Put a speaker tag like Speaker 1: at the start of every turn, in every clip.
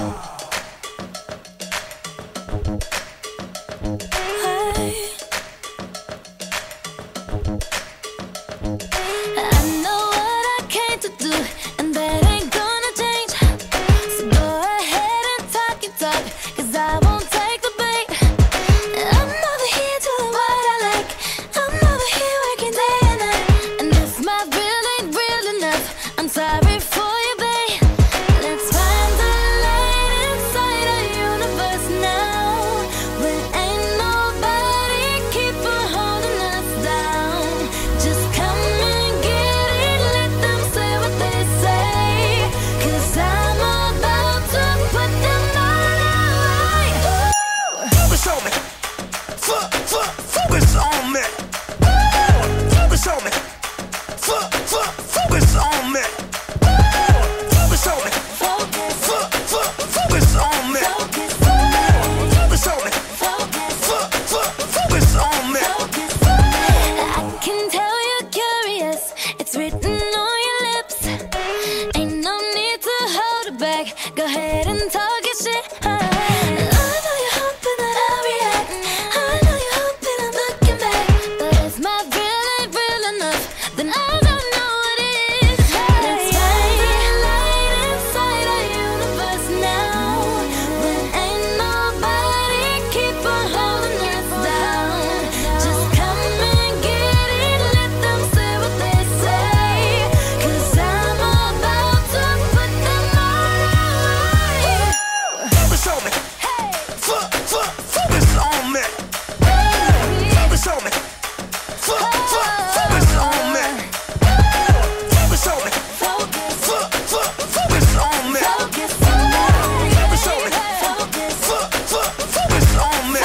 Speaker 1: Thank. on
Speaker 2: me. Focus on me. F- f- focus on me. Focus on me.
Speaker 1: Focus
Speaker 2: on me.
Speaker 1: Focus.
Speaker 2: Focus.
Speaker 1: Focus
Speaker 2: on me.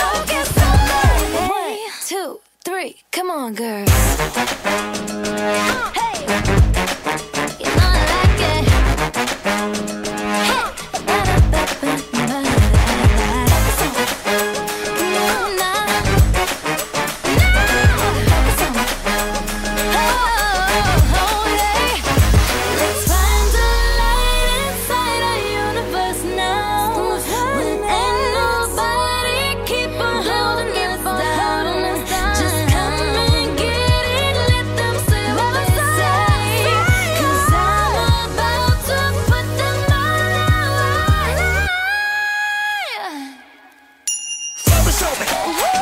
Speaker 1: One, two, three. Come
Speaker 2: on, girls. Hey. show me.